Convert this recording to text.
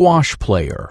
squash player.